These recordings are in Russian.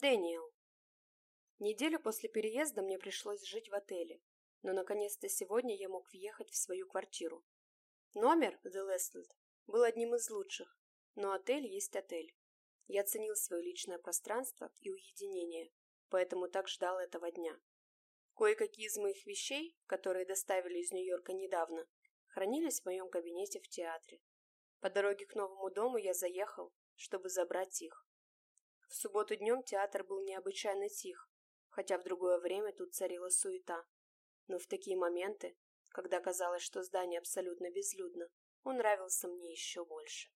Дэниел. Неделю после переезда мне пришлось жить в отеле, но наконец-то сегодня я мог въехать в свою квартиру. Номер The Lestland был одним из лучших, но отель есть отель. Я ценил свое личное пространство и уединение, поэтому так ждал этого дня. Кое-какие из моих вещей, которые доставили из Нью-Йорка недавно, хранились в моем кабинете в театре. По дороге к новому дому я заехал, чтобы забрать их. В субботу днем театр был необычайно тих, хотя в другое время тут царила суета. Но в такие моменты, когда казалось, что здание абсолютно безлюдно, он нравился мне еще больше.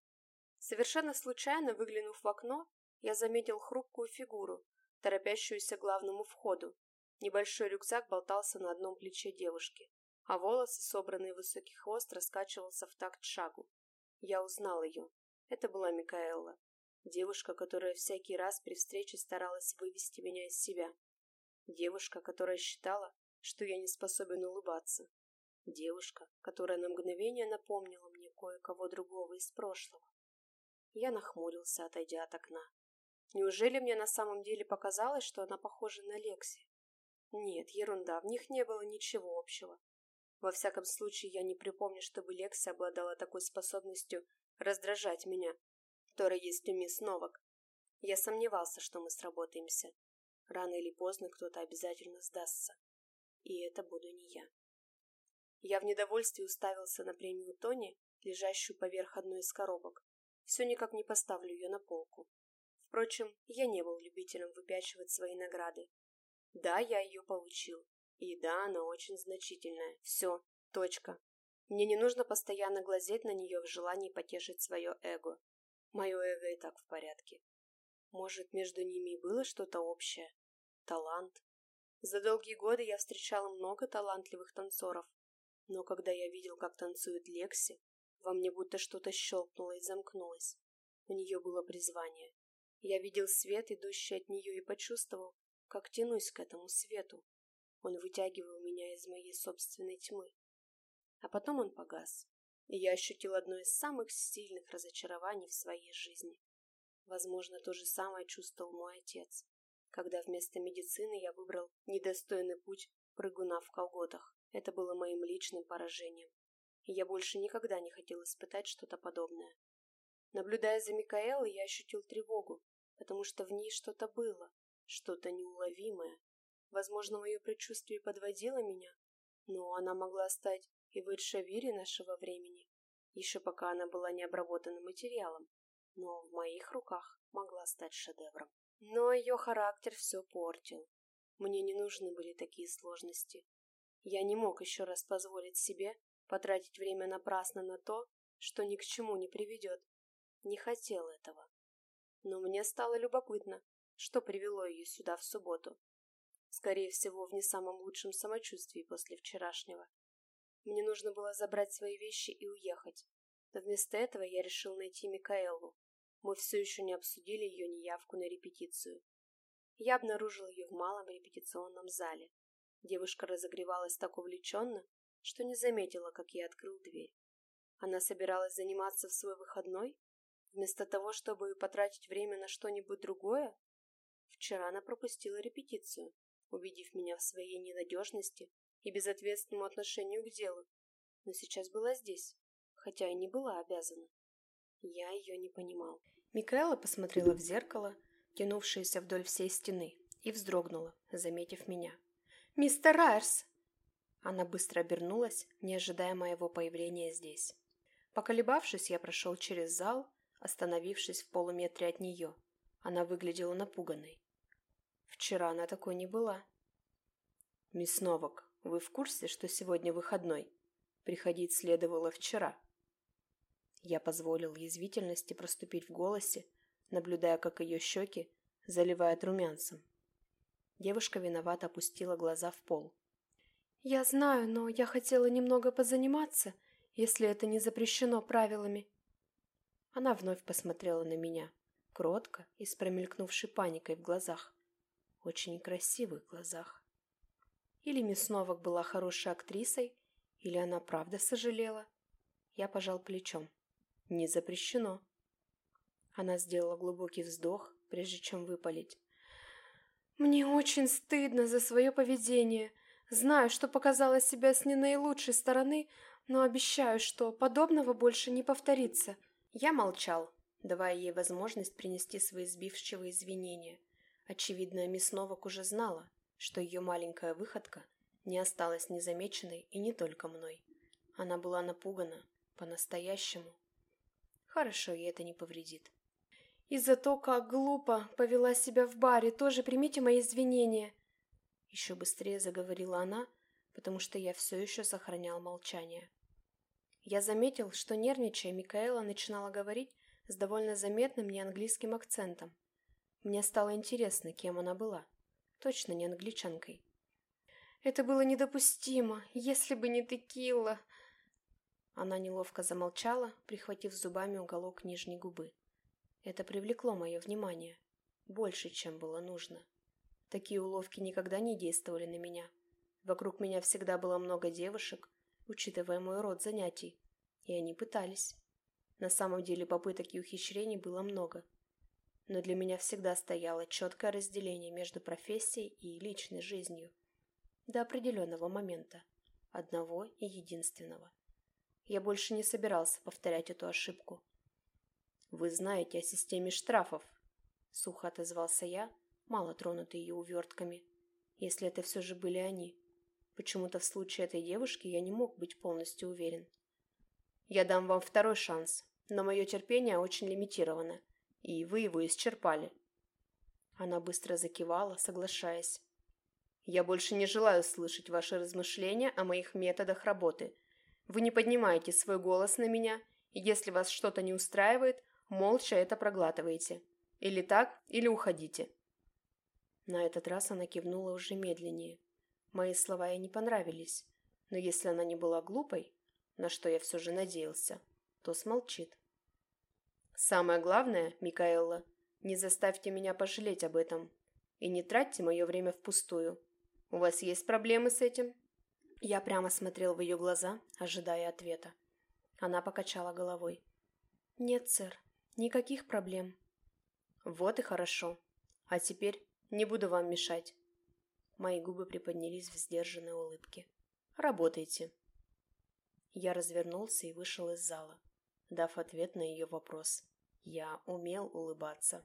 Совершенно случайно, выглянув в окно, я заметил хрупкую фигуру, торопящуюся к главному входу. Небольшой рюкзак болтался на одном плече девушки, а волосы, собранные в высокий хвост, раскачивался в такт шагу. Я узнал ее. Это была Микаэла. Девушка, которая всякий раз при встрече старалась вывести меня из себя. Девушка, которая считала, что я не способен улыбаться. Девушка, которая на мгновение напомнила мне кое-кого другого из прошлого. Я нахмурился, отойдя от окна. Неужели мне на самом деле показалось, что она похожа на Лекси? Нет, ерунда, в них не было ничего общего. Во всяком случае, я не припомню, чтобы Лекси обладала такой способностью раздражать меня, которая есть у мисс Новак. Я сомневался, что мы сработаемся. Рано или поздно кто-то обязательно сдастся. И это буду не я. Я в недовольстве уставился на премию Тони, лежащую поверх одной из коробок. Все никак не поставлю ее на полку. Впрочем, я не был любителем выпячивать свои награды. Да, я ее получил. И да, она очень значительная. Все, точка. Мне не нужно постоянно глазеть на нее в желании потешить свое эго. Мое эго и так в порядке. Может, между ними и было что-то общее? Талант? За долгие годы я встречала много талантливых танцоров, но когда я видел, как танцует Лекси, во мне будто что-то щелкнуло и замкнулось. У нее было призвание. Я видел свет, идущий от нее, и почувствовал, как тянусь к этому свету. Он вытягивал меня из моей собственной тьмы. А потом он погас и я ощутил одно из самых сильных разочарований в своей жизни. Возможно, то же самое чувствовал мой отец, когда вместо медицины я выбрал недостойный путь прыгуна в колготах. Это было моим личным поражением, и я больше никогда не хотел испытать что-то подобное. Наблюдая за Микаэлой, я ощутил тревогу, потому что в ней что-то было, что-то неуловимое. Возможно, мое предчувствие подводило меня, но она могла стать и в Эдшавире нашего времени, еще пока она была не обработанным материалом, но в моих руках могла стать шедевром. Но ее характер все портил. Мне не нужны были такие сложности. Я не мог еще раз позволить себе потратить время напрасно на то, что ни к чему не приведет. Не хотел этого. Но мне стало любопытно, что привело ее сюда в субботу. Скорее всего, в не самом лучшем самочувствии после вчерашнего. Мне нужно было забрать свои вещи и уехать. Но вместо этого я решил найти Микаэлу. Мы все еще не обсудили ее неявку на репетицию. Я обнаружил ее в малом репетиционном зале. Девушка разогревалась так увлеченно, что не заметила, как я открыл дверь. Она собиралась заниматься в свой выходной, вместо того, чтобы потратить время на что-нибудь другое? Вчера она пропустила репетицию, убедив меня в своей ненадежности и безответственному отношению к делу, но сейчас была здесь, хотя и не была обязана. Я ее не понимал. Микаэла посмотрела в зеркало, тянувшееся вдоль всей стены, и вздрогнула, заметив меня. «Мистер Райерс!» Она быстро обернулась, не ожидая моего появления здесь. Поколебавшись, я прошел через зал, остановившись в полуметре от нее. Она выглядела напуганной. Вчера она такой не была. «Мисс Новак, вы в курсе, что сегодня выходной? Приходить следовало вчера. Я позволил язвительности проступить в голосе, наблюдая, как ее щеки заливают румянцем. Девушка виновато опустила глаза в пол. «Я знаю, но я хотела немного позаниматься, если это не запрещено правилами». Она вновь посмотрела на меня, кротко и с промелькнувшей паникой в глазах. Очень красивых глазах. Или мисс Новак была хорошей актрисой, или она правда сожалела. Я пожал плечом. Не запрещено. Она сделала глубокий вздох, прежде чем выпалить. Мне очень стыдно за свое поведение. Знаю, что показала себя с не наилучшей стороны, но обещаю, что подобного больше не повторится. Я молчал, давая ей возможность принести свои сбивчивые извинения. Очевидно, мисс Новак уже знала, что ее маленькая выходка не осталась незамеченной и не только мной. Она была напугана, по-настоящему. Хорошо, ей это не повредит. И за то, как глупо повела себя в баре, тоже примите мои извинения. Еще быстрее заговорила она, потому что я все еще сохранял молчание. Я заметил, что нервничая, Микаэла начинала говорить с довольно заметным неанглийским акцентом. Мне стало интересно, кем она была. Точно не англичанкой. Это было недопустимо, если бы не текила. Она неловко замолчала, прихватив зубами уголок нижней губы. Это привлекло мое внимание. Больше, чем было нужно. Такие уловки никогда не действовали на меня. Вокруг меня всегда было много девушек, учитывая мой род занятий. И они пытались. На самом деле попыток и ухищрений было много. Но для меня всегда стояло четкое разделение между профессией и личной жизнью. До определенного момента. Одного и единственного. Я больше не собирался повторять эту ошибку. «Вы знаете о системе штрафов?» Сухо отозвался я, мало тронутый ее увертками. Если это все же были они. Почему-то в случае этой девушки я не мог быть полностью уверен. «Я дам вам второй шанс, но мое терпение очень лимитировано, и вы его исчерпали». Она быстро закивала, соглашаясь. «Я больше не желаю слышать ваши размышления о моих методах работы. Вы не поднимаете свой голос на меня, и если вас что-то не устраивает, молча это проглатываете. Или так, или уходите». На этот раз она кивнула уже медленнее. Мои слова ей не понравились, но если она не была глупой, на что я все же надеялся, то смолчит. «Самое главное, Микаэлла, не заставьте меня пожалеть об этом и не тратьте мое время впустую. У вас есть проблемы с этим?» Я прямо смотрел в ее глаза, ожидая ответа. Она покачала головой. «Нет, сэр, Никаких проблем. Вот и хорошо. А теперь не буду вам мешать. Мои губы приподнялись в сдержанной улыбке. Работайте. Я развернулся и вышел из зала, дав ответ на ее вопрос. Я умел улыбаться.